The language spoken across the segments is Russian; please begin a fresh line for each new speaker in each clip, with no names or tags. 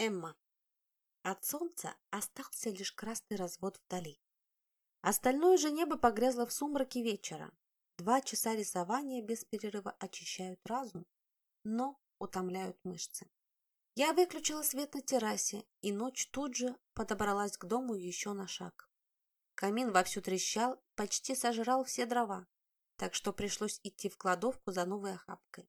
Эмма. От солнца остался лишь красный развод вдали. Остальное же небо погрязло в сумраке вечера. Два часа рисования без перерыва очищают разум, но утомляют мышцы. Я выключила свет на террасе, и ночь тут же подобралась к дому еще на шаг. Камин вовсю трещал, почти сожрал все дрова, так что пришлось идти в кладовку за новой охапкой.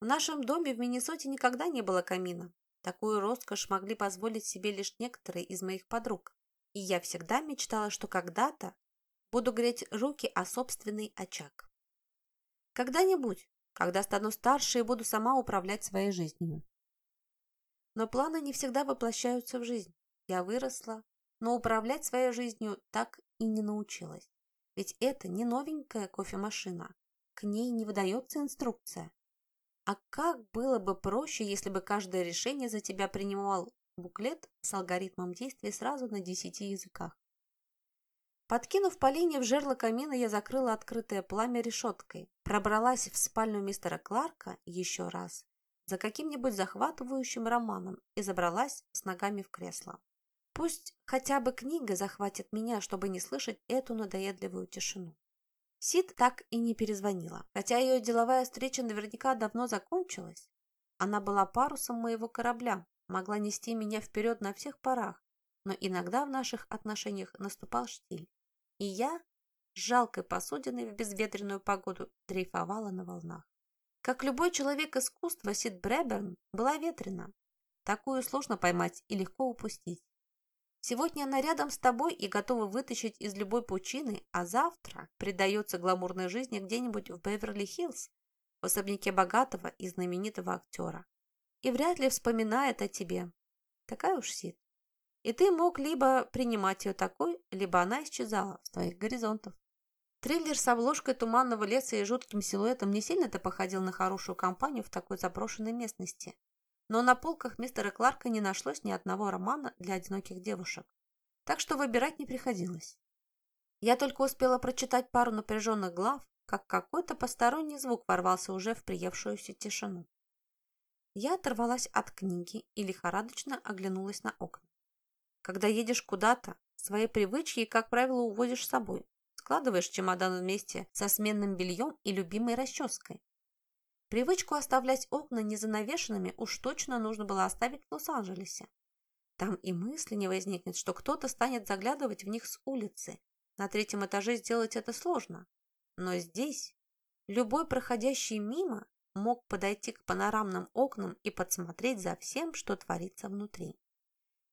В нашем доме в Миннесоте никогда не было камина. Такую роскошь могли позволить себе лишь некоторые из моих подруг. И я всегда мечтала, что когда-то буду греть руки о собственный очаг. Когда-нибудь, когда стану старше и буду сама управлять своей жизнью. Но планы не всегда воплощаются в жизнь. Я выросла, но управлять своей жизнью так и не научилась. Ведь это не новенькая кофемашина. К ней не выдается инструкция. А как было бы проще, если бы каждое решение за тебя принимал буклет с алгоритмом действий сразу на десяти языках? Подкинув поленья в жерло камина, я закрыла открытое пламя решеткой, пробралась в спальню мистера Кларка еще раз за каким-нибудь захватывающим романом и забралась с ногами в кресло. Пусть хотя бы книга захватит меня, чтобы не слышать эту надоедливую тишину. Сид так и не перезвонила, хотя ее деловая встреча наверняка давно закончилась. Она была парусом моего корабля, могла нести меня вперед на всех парах, но иногда в наших отношениях наступал штиль, и я, жалкой посудиной в безветренную погоду, дрейфовала на волнах. Как любой человек искусства, Сид Бреберн была ветрена. Такую сложно поймать и легко упустить. Сегодня она рядом с тобой и готова вытащить из любой пучины, а завтра предается гламурной жизни где-нибудь в Беверли-Хиллз, в особняке богатого и знаменитого актера. И вряд ли вспоминает о тебе. Такая уж Сид. И ты мог либо принимать ее такой, либо она исчезала с твоих горизонтов. Триллер с обложкой туманного леса и жутким силуэтом не сильно-то походил на хорошую компанию в такой заброшенной местности но на полках мистера Кларка не нашлось ни одного романа для одиноких девушек, так что выбирать не приходилось. Я только успела прочитать пару напряженных глав, как какой-то посторонний звук ворвался уже в приевшуюся тишину. Я оторвалась от книги и лихорадочно оглянулась на окна. Когда едешь куда-то, свои привычки, как правило, уводишь с собой. Складываешь чемодан вместе со сменным бельем и любимой расческой. Привычку оставлять окна незанавешенными уж точно нужно было оставить в Лос-Анджелесе. Там и мысли не возникнет, что кто-то станет заглядывать в них с улицы. На третьем этаже сделать это сложно. Но здесь любой проходящий мимо мог подойти к панорамным окнам и подсмотреть за всем, что творится внутри.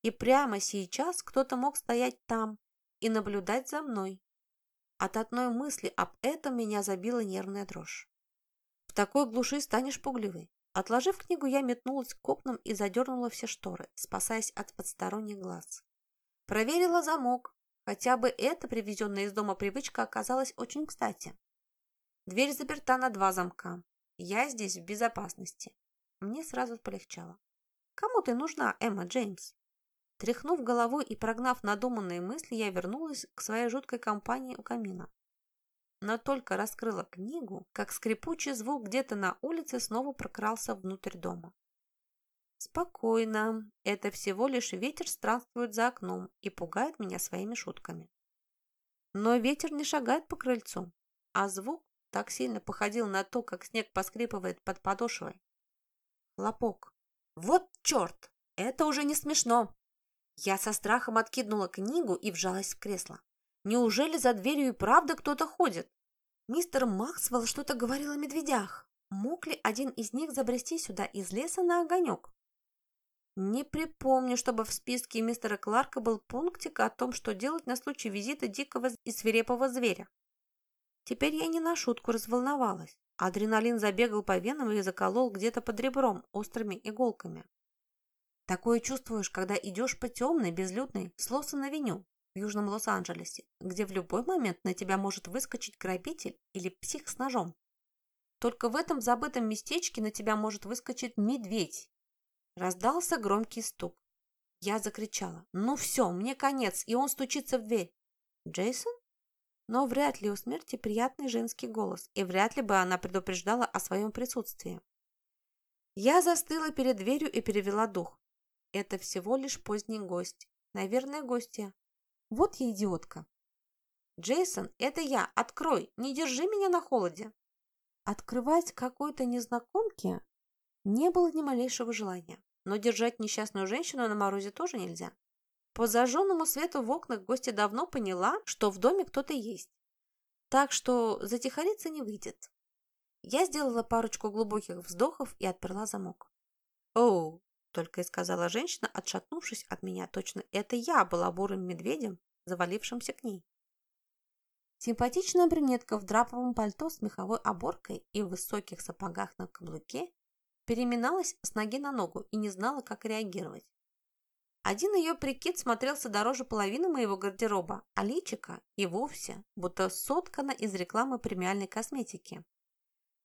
И прямо сейчас кто-то мог стоять там и наблюдать за мной. От одной мысли об этом меня забила нервная дрожь. В такой глуши станешь пугливой. Отложив книгу, я метнулась к окнам и задернула все шторы, спасаясь от подсторонних глаз. Проверила замок. Хотя бы эта привезенная из дома привычка оказалась очень кстати. Дверь заперта на два замка. Я здесь в безопасности. Мне сразу полегчало. Кому ты нужна, Эмма Джеймс? Тряхнув головой и прогнав надуманные мысли, я вернулась к своей жуткой компании у камина но только раскрыла книгу, как скрипучий звук где-то на улице снова прокрался внутрь дома. Спокойно, это всего лишь ветер странствует за окном и пугает меня своими шутками. Но ветер не шагает по крыльцу, а звук так сильно походил на то, как снег поскрипывает под подошвой. Хлопок. Вот черт! Это уже не смешно. Я со страхом откинула книгу и вжалась в кресло. Неужели за дверью и правда кто-то ходит? Мистер Максвелл что-то говорил о медведях. Мог ли один из них забрести сюда из леса на огонек? Не припомню, чтобы в списке мистера Кларка был пунктик о том, что делать на случай визита дикого и свирепого зверя. Теперь я не на шутку разволновалась. Адреналин забегал по венам и заколол где-то под ребром острыми иголками. Такое чувствуешь, когда идешь по темной, безлюдной, Слосон-авеню, в Южном Лос-Анджелесе, где в любой момент на тебя может выскочить грабитель или псих с ножом. Только в этом забытом местечке на тебя может выскочить медведь. Раздался громкий стук. Я закричала. «Ну все, мне конец!» И он стучится в дверь. «Джейсон?» Но вряд ли у смерти приятный женский голос, и вряд ли бы она предупреждала о своем присутствии. Я застыла перед дверью и перевела дух. Это всего лишь поздний гость. Наверное, гостья. Вот я идиотка. Джейсон, это я. Открой. Не держи меня на холоде. Открывать какой-то незнакомке не было ни малейшего желания. Но держать несчастную женщину на морозе тоже нельзя. По зажженному свету в окнах гостья давно поняла, что в доме кто-то есть. Так что затихариться не выйдет. Я сделала парочку глубоких вздохов и отперла замок. «Оу!» – только и сказала женщина, отшатнувшись от меня. Точно это я была бурым медведем, завалившимся к ней. Симпатичная брюнетка в драповом пальто с меховой оборкой и в высоких сапогах на каблуке переминалась с ноги на ногу и не знала, как реагировать. Один ее прикид смотрелся дороже половины моего гардероба, а личика и вовсе, будто соткана из рекламы премиальной косметики.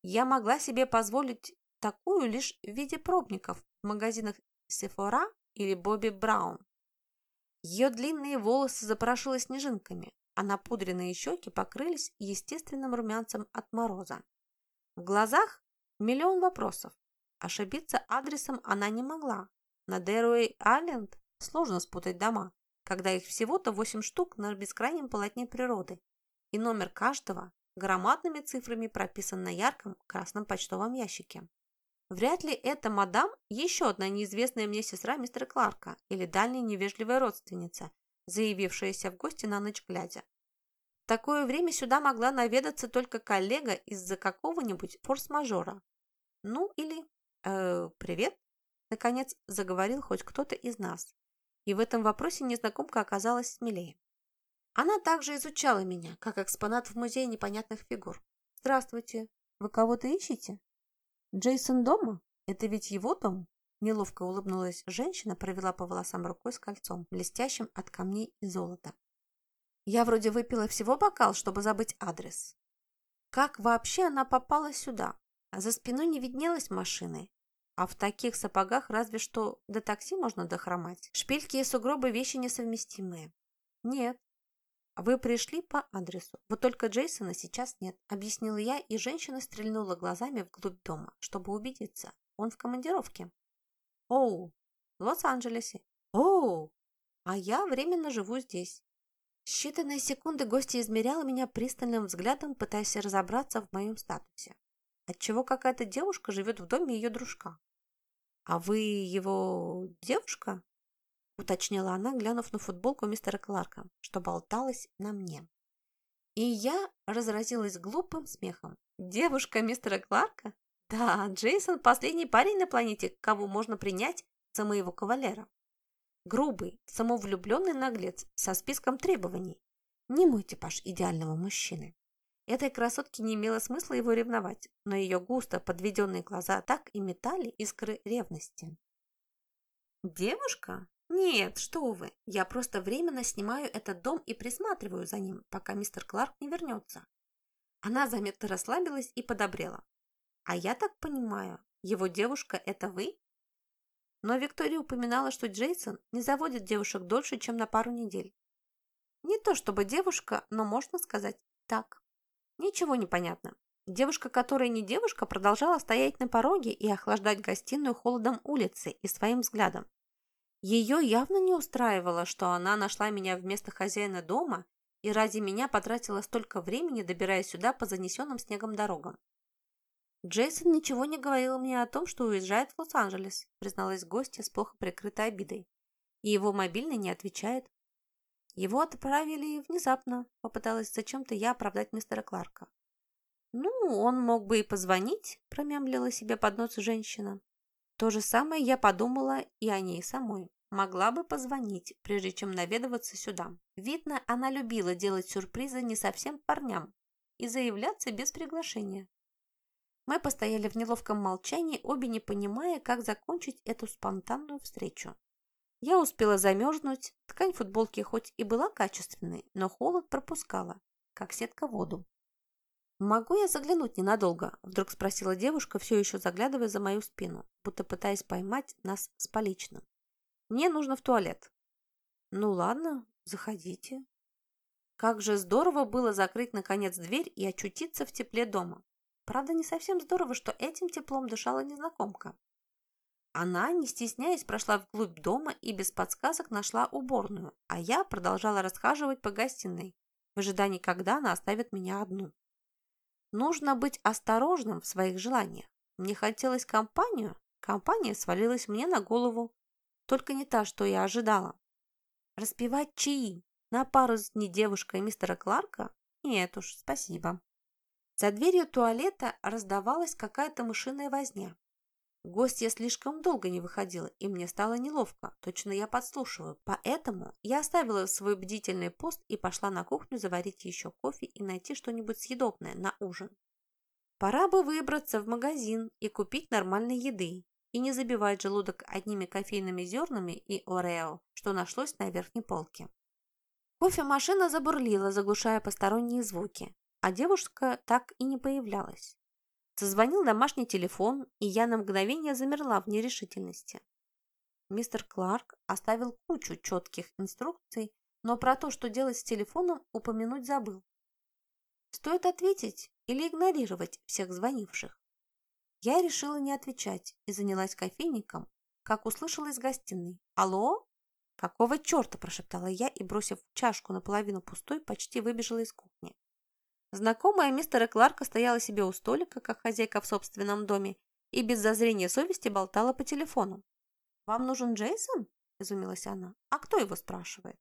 Я могла себе позволить такую лишь в виде пробников в магазинах Sephora или Бобби Браун. Ее длинные волосы запорошило снежинками, а напудренные щеки покрылись естественным румянцем от мороза. В глазах миллион вопросов. Ошибиться адресом она не могла. На Дэруэй-Айленд сложно спутать дома, когда их всего-то восемь штук на бескрайнем полотне природы, и номер каждого громадными цифрами прописан на ярком красном почтовом ящике. Вряд ли это мадам еще одна неизвестная мне сестра мистера Кларка или дальняя невежливая родственница, заявившаяся в гости на ночь глядя. В такое время сюда могла наведаться только коллега из-за какого-нибудь форс-мажора. Ну или «Э, «Привет», – наконец заговорил хоть кто-то из нас. И в этом вопросе незнакомка оказалась смелее. Она также изучала меня, как экспонат в музее непонятных фигур. «Здравствуйте, вы кого-то ищете?» «Джейсон дома? Это ведь его дом?» Неловко улыбнулась женщина, провела по волосам рукой с кольцом, блестящим от камней и золота. Я вроде выпила всего бокал, чтобы забыть адрес. Как вообще она попала сюда? А за спиной не виднелось машины, а в таких сапогах разве что до такси можно дохромать. Шпильки и сугробы – вещи несовместимые. Нет. Вы пришли по адресу. Вот только Джейсона сейчас нет, объяснила я, и женщина стрельнула глазами вглубь дома, чтобы убедиться. Он в командировке. Оу, в Лос-Анджелесе. Оу, а я временно живу здесь. Считанные секунды гостья измеряла меня пристальным взглядом, пытаясь разобраться в моем статусе отчего какая-то девушка живет в доме ее дружка. «А вы его девушка?» – уточнила она, глянув на футболку мистера Кларка, что болталась на мне. И я разразилась глупым смехом. «Девушка мистера Кларка? Да, Джейсон – последний парень на планете, кого можно принять за моего кавалера. Грубый, самовлюбленный наглец со списком требований. Не мой типаж идеального мужчины. Этой красотке не имело смысла его ревновать, но ее густо подведенные глаза так и метали искры ревности. «Девушка? Нет, что вы, я просто временно снимаю этот дом и присматриваю за ним, пока мистер Кларк не вернется». Она заметно расслабилась и подобрела. «А я так понимаю, его девушка – это вы?» Но Виктория упоминала, что Джейсон не заводит девушек дольше, чем на пару недель. Не то чтобы девушка, но можно сказать так. Ничего не понятно. Девушка, которая не девушка, продолжала стоять на пороге и охлаждать гостиную холодом улицы и своим взглядом. Ее явно не устраивало, что она нашла меня вместо хозяина дома и ради меня потратила столько времени, добираясь сюда по занесенным снегом дорогам. Джейсон ничего не говорил мне о том, что уезжает в Лос-Анджелес, призналась гостья с плохо прикрытой обидой. И его мобильный не отвечает. Его отправили внезапно, попыталась зачем-то я оправдать мистера Кларка. «Ну, он мог бы и позвонить», – промямлила себе под нос женщина. То же самое я подумала и о ней самой. Могла бы позвонить, прежде чем наведываться сюда. Видно, она любила делать сюрпризы не совсем парням и заявляться без приглашения. Мы постояли в неловком молчании, обе не понимая, как закончить эту спонтанную встречу. Я успела замерзнуть, ткань футболки хоть и была качественной, но холод пропускала, как сетка воду. «Могу я заглянуть ненадолго?» – вдруг спросила девушка, все еще заглядывая за мою спину, будто пытаясь поймать нас с поличным. «Мне нужно в туалет». «Ну ладно, заходите». Как же здорово было закрыть, наконец, дверь и очутиться в тепле дома. Правда, не совсем здорово, что этим теплом дышала незнакомка. Она, не стесняясь, прошла вглубь дома и без подсказок нашла уборную, а я продолжала расхаживать по гостиной, в ожидании, когда она оставит меня одну. Нужно быть осторожным в своих желаниях. Мне хотелось компанию, компания свалилась мне на голову, только не та, что я ожидала. Распивать чаи на пару с не девушкой мистера Кларка? Нет уж, спасибо. За дверью туалета раздавалась какая-то мышиная возня. Гостья слишком долго не выходила, и мне стало неловко, точно я подслушиваю. Поэтому я оставила свой бдительный пост и пошла на кухню заварить еще кофе и найти что-нибудь съедобное на ужин. Пора бы выбраться в магазин и купить нормальной еды, и не забивать желудок одними кофейными зернами и орео, что нашлось на верхней полке. Кофемашина забурлила, заглушая посторонние звуки, а девушка так и не появлялась. Зазвонил домашний телефон, и я на мгновение замерла в нерешительности. Мистер Кларк оставил кучу четких инструкций, но про то, что делать с телефоном, упомянуть забыл. Стоит ответить или игнорировать всех звонивших? Я решила не отвечать и занялась кофейником, как услышала из гостиной. «Алло?» «Какого черта?» – прошептала я и, бросив чашку наполовину пустой, почти выбежала из кухни. Знакомая мистера Кларка стояла себе у столика, как хозяйка в собственном доме, и без зазрения совести болтала по телефону. «Вам нужен Джейсон?» – изумилась она. «А кто его спрашивает?»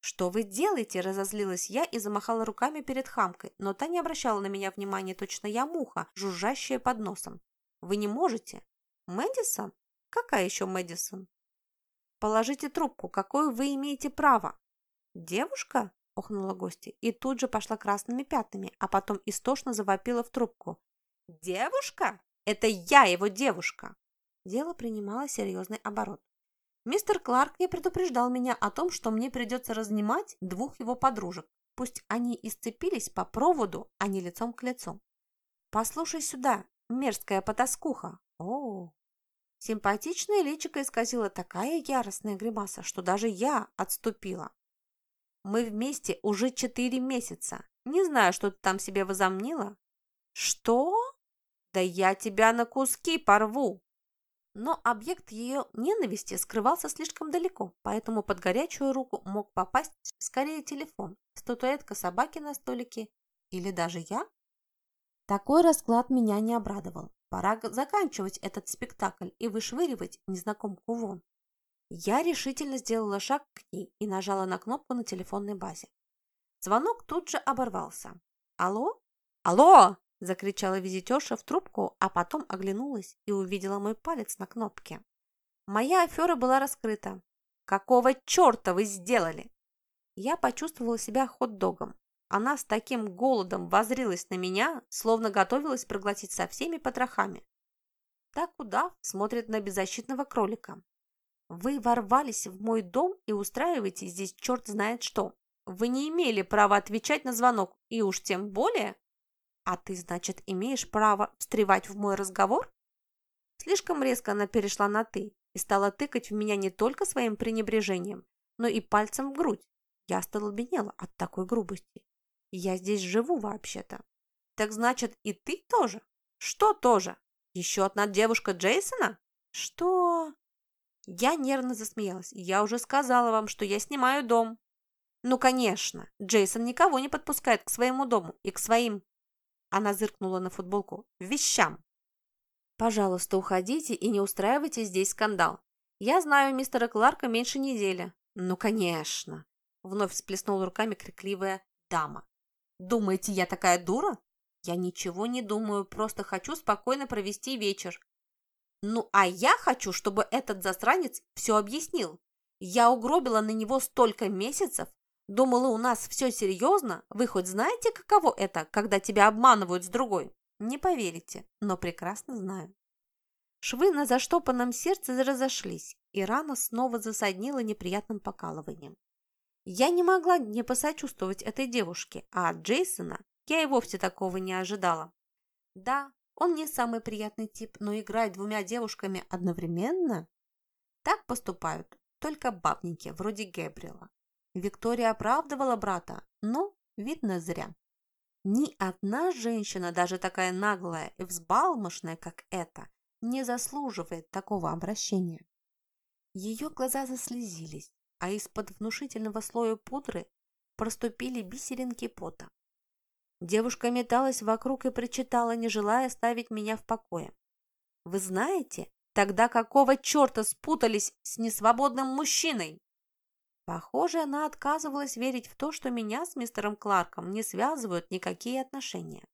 «Что вы делаете?» – разозлилась я и замахала руками перед хамкой, но та не обращала на меня внимания, точно я муха, жужжащая под носом. «Вы не можете?» «Мэдисон? Какая еще Мэдисон?» «Положите трубку. Какое вы имеете право?» «Девушка?» Охнула гостья и тут же пошла красными пятнами, а потом истошно завопила в трубку. «Девушка? Это я его девушка!» Дело принимало серьезный оборот. Мистер Кларк не предупреждал меня о том, что мне придется разнимать двух его подружек. Пусть они и по проводу, а не лицом к лицу. «Послушай сюда, мерзкая потаскуха!» О, Симпатичное личико исказила такая яростная гримаса, что даже я отступила. Мы вместе уже четыре месяца. Не знаю, что ты там себе возомнила. Что? Да я тебя на куски порву. Но объект ее ненависти скрывался слишком далеко, поэтому под горячую руку мог попасть скорее телефон, статуэтка собаки на столике или даже я. Такой расклад меня не обрадовал. Пора заканчивать этот спектакль и вышвыривать незнакомку вон. Я решительно сделала шаг к ней и нажала на кнопку на телефонной базе. Звонок тут же оборвался. «Алло? Алло!» – закричала визитерша в трубку, а потом оглянулась и увидела мой палец на кнопке. Моя афера была раскрыта. «Какого черта вы сделали?» Я почувствовала себя хот-догом. Она с таким голодом возрилась на меня, словно готовилась проглотить со всеми потрохами. Так удав смотрит на беззащитного кролика, вы ворвались в мой дом и устраиваете здесь черт знает что. Вы не имели права отвечать на звонок, и уж тем более... А ты, значит, имеешь право встревать в мой разговор? Слишком резко она перешла на «ты» и стала тыкать в меня не только своим пренебрежением, но и пальцем в грудь. Я столбенела от такой грубости. Я здесь живу вообще-то. Так значит, и ты тоже? Что тоже? Еще одна девушка Джейсона? Что? Я нервно засмеялась. «Я уже сказала вам, что я снимаю дом». «Ну, конечно, Джейсон никого не подпускает к своему дому и к своим...» Она зыркнула на футболку. «Вещам». «Пожалуйста, уходите и не устраивайте здесь скандал. Я знаю мистера Кларка меньше недели». «Ну, конечно!» Вновь всплеснула руками крикливая дама. «Думаете, я такая дура?» «Я ничего не думаю, просто хочу спокойно провести вечер. Ну, а я хочу, чтобы этот засранец все объяснил. Я угробила на него столько месяцев, думала, у нас все серьезно. Вы хоть знаете, каково это, когда тебя обманывают с другой? Не поверите, но прекрасно знаю. Швы на заштопанном сердце разошлись, и рана снова засаднила неприятным покалыванием. Я не могла не посочувствовать этой девушке, а от Джейсона я и вовсе такого не ожидала. Да, он не самый приятный тип, но играть двумя девушками одновременно? Так поступают только бабники, вроде Гэбриэла. Виктория оправдывала брата, но, видно, зря. Ни одна женщина, даже такая наглая и взбалмошная, как эта, не заслуживает такого обращения. Ее глаза заслезились, а из-под внушительного слоя пудры проступили бисеринки пота. Девушка металась вокруг и причитала, не желая оставить меня в покое. «Вы знаете, тогда какого черта спутались с несвободным мужчиной?» Похоже, она отказывалась верить в то, что меня с мистером Кларком не связывают никакие отношения.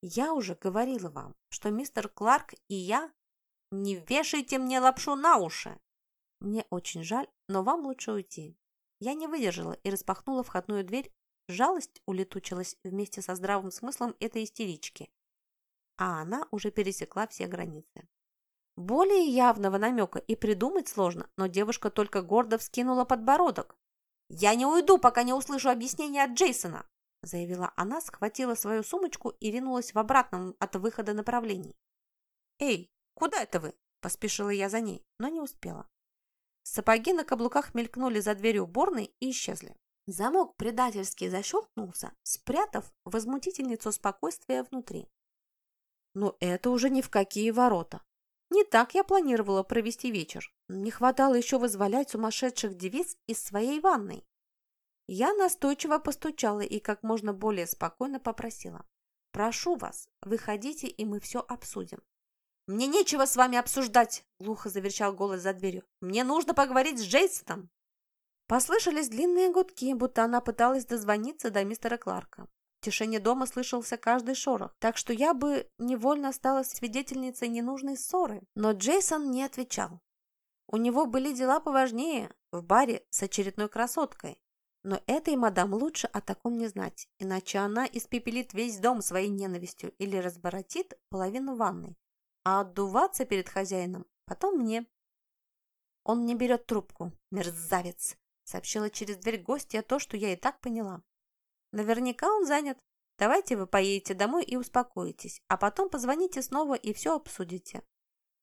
Я уже говорила вам, что мистер Кларк и я... Не вешайте мне лапшу на уши! Мне очень жаль, но вам лучше уйти. Я не выдержала и распахнула входную дверь. Жалость улетучилась вместе со здравым смыслом этой истерички. А она уже пересекла все границы. Более явного намека и придумать сложно, но девушка только гордо вскинула подбородок. «Я не уйду, пока не услышу объяснения от Джейсона!» заявила она, схватила свою сумочку и ринулась в обратном от выхода направлении. «Эй, куда это вы?» – поспешила я за ней, но не успела. Сапоги на каблуках мелькнули за дверью уборной и исчезли. Замок предательски защелкнулся, спрятав возмутительницу спокойствия внутри. Но это уже ни в какие ворота. Не так я планировала провести вечер. Не хватало еще вызволять сумасшедших девиц из своей ванной. Я настойчиво постучала и как можно более спокойно попросила. «Прошу вас, выходите, и мы все обсудим. «Мне нечего с вами обсуждать!» – глухо заверчал голос за дверью. «Мне нужно поговорить с Джейсоном!» Послышались длинные гудки, будто она пыталась дозвониться до мистера Кларка. В тишине дома слышался каждый шорох, так что я бы невольно стала свидетельницей ненужной ссоры. Но Джейсон не отвечал. У него были дела поважнее в баре с очередной красоткой. Но этой мадам лучше о таком не знать, иначе она испепелит весь дом своей ненавистью или разборотит половину ванной, а отдуваться перед хозяином потом мне. Он не берет трубку, мерзавец, сообщила через дверь гостья то, что я и так поняла. Наверняка он занят. Давайте вы поедете домой и успокоитесь, а потом позвоните снова и все обсудите.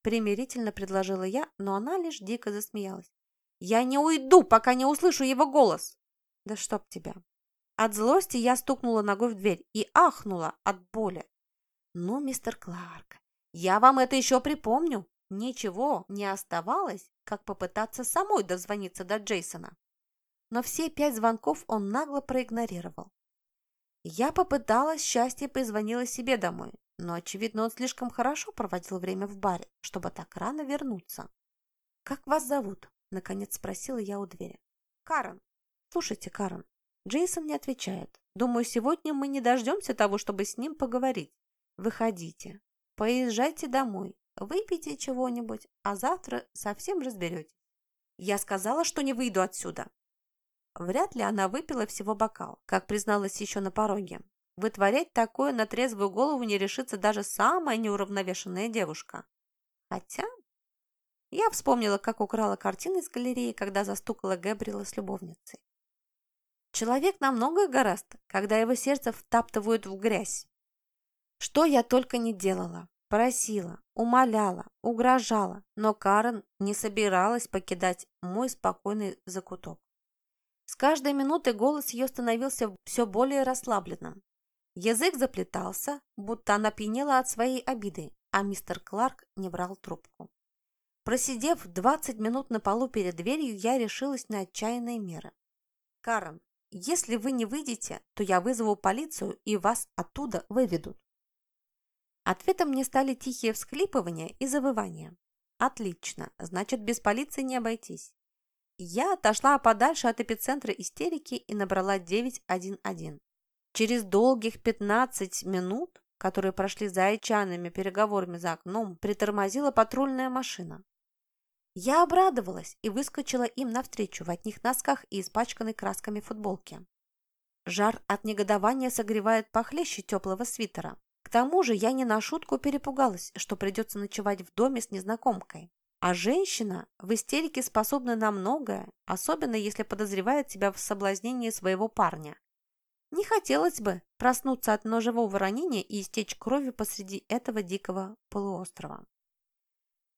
Примирительно предложила я, но она лишь дико засмеялась. «Я не уйду, пока не услышу его голос!» «Да чтоб тебя!» От злости я стукнула ногой в дверь и ахнула от боли. «Ну, мистер Кларк, я вам это еще припомню. Ничего не оставалось, как попытаться самой дозвониться до Джейсона. Но все пять звонков он нагло проигнорировал. Я попыталась счастье позвонила себе домой, но, очевидно, он слишком хорошо проводил время в баре, чтобы так рано вернуться. «Как вас зовут?» – наконец спросила я у двери. «Карен». «Слушайте, Карен, Джейсон не отвечает. Думаю, сегодня мы не дождемся того, чтобы с ним поговорить. Выходите, Поезжайте домой, выпейте чего-нибудь, а завтра совсем разберетесь. Я сказала, что не выйду отсюда. Вряд ли она выпила всего бокал, как призналась еще на пороге. Вытворять такое на трезвую голову не решится даже самая неуравновешенная девушка. Хотя... Я вспомнила, как украла картины из галереи, когда застукала Гэбриэла с любовницей. Человек намного гораст, когда его сердце втаптывают в грязь. Что я только не делала. Просила, умоляла, угрожала, но Карен не собиралась покидать мой спокойный закуток. С каждой минутой голос ее становился все более расслабленным. Язык заплетался, будто она пьянела от своей обиды, а мистер Кларк не брал трубку. Просидев 20 минут на полу перед дверью, я решилась на отчаянные меры. «Карен, если вы не выйдете, то я вызову полицию и вас оттуда выведут». Ответом мне стали тихие всхлипывания и завывания. Отлично, значит, без полиции не обойтись. Я отошла подальше от эпицентра истерики и набрала 911. Через долгих 15 минут, которые прошли за отчаянными переговорами за окном, притормозила патрульная машина. Я обрадовалась и выскочила им навстречу в одних носках и испачканной красками футболке. Жар от негодования согревает похлеще теплого свитера. К тому же я не на шутку перепугалась, что придется ночевать в доме с незнакомкой. А женщина в истерике способна на многое, особенно если подозревает себя в соблазнении своего парня. Не хотелось бы проснуться от ножевого ранения и истечь кровью посреди этого дикого полуострова.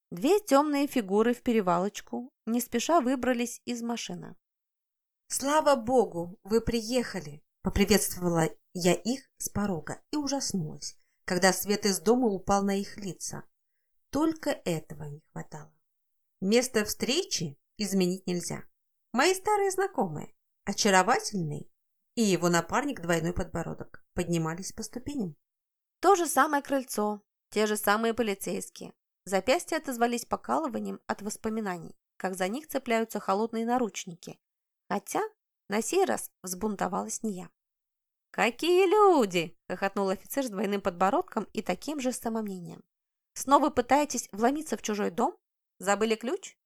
Две темные фигуры в перевалочку не спеша выбрались из машины.
«Слава богу, вы приехали!» – поприветствовала я их с порога и ужаснулась, когда свет из дома упал на их лица. Только этого не хватало. Место встречи изменить нельзя. Мои старые знакомые, очаровательный и его напарник двойной подбородок, поднимались по ступеням.
То же самое крыльцо, те же самые полицейские. Запястья отозвались покалыванием от воспоминаний, как за них цепляются холодные наручники. Хотя на сей раз взбунтовалась не я. «Какие люди!» – хохотнул офицер с двойным подбородком и таким же самомнением. «Снова пытаетесь вломиться в чужой дом? Забыли ключ?»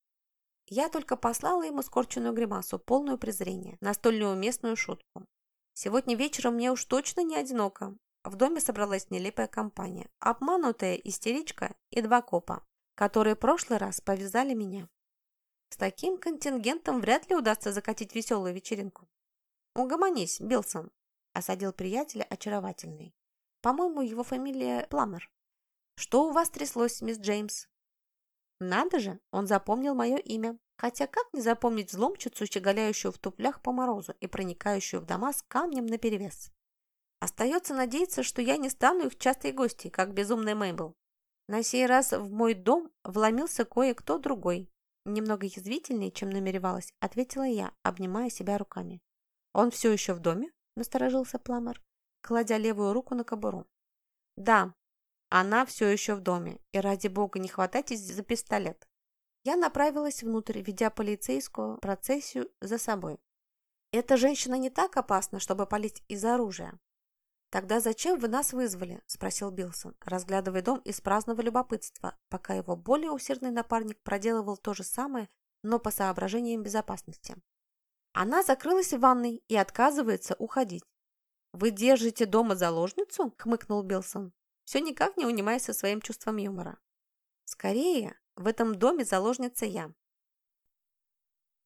Я только послала ему скорченную гримасу, полную презрения, на столь неуместную шутку. Сегодня вечером мне уж точно не одиноко. В доме собралась нелепая компания, обманутая истеричка и два копа, которые в прошлый раз повязали меня. С таким контингентом вряд ли удастся закатить веселую вечеринку. «Угомонись, Билсон», – осадил приятеля очаровательный. «По-моему, его фамилия Пламер. Что у вас тряслось, мисс Джеймс?» Надо же, он запомнил мое имя. Хотя как не запомнить взломчицу, щеголяющую в туплях по морозу и проникающую в дома с камнем наперевес? Остается надеяться, что я не стану их частой гостьей, как безумный Мейбл. На сей раз в мой дом вломился кое-кто другой. Немного язвительнее, чем намеревалась, ответила я, обнимая себя руками. «Он все еще в доме?» – насторожился Пламер, кладя левую руку на кобуру. «Да, она все еще в доме, и ради бога не хватайтесь за пистолет». Я направилась внутрь, ведя полицейскую процессию за собой. «Эта женщина не так опасна, чтобы палить из оружия?» «Тогда зачем вы нас вызвали?» – спросил Билсон, разглядывая дом из праздного любопытства, пока его более усердный напарник проделывал то же самое, но по соображениям безопасности. Она закрылась в ванной и отказывается уходить. «Вы держите дома заложницу?» – хмыкнул Билсон, все никак не унимаясь со своим чувством юмора. «Скорее, в этом доме заложница я.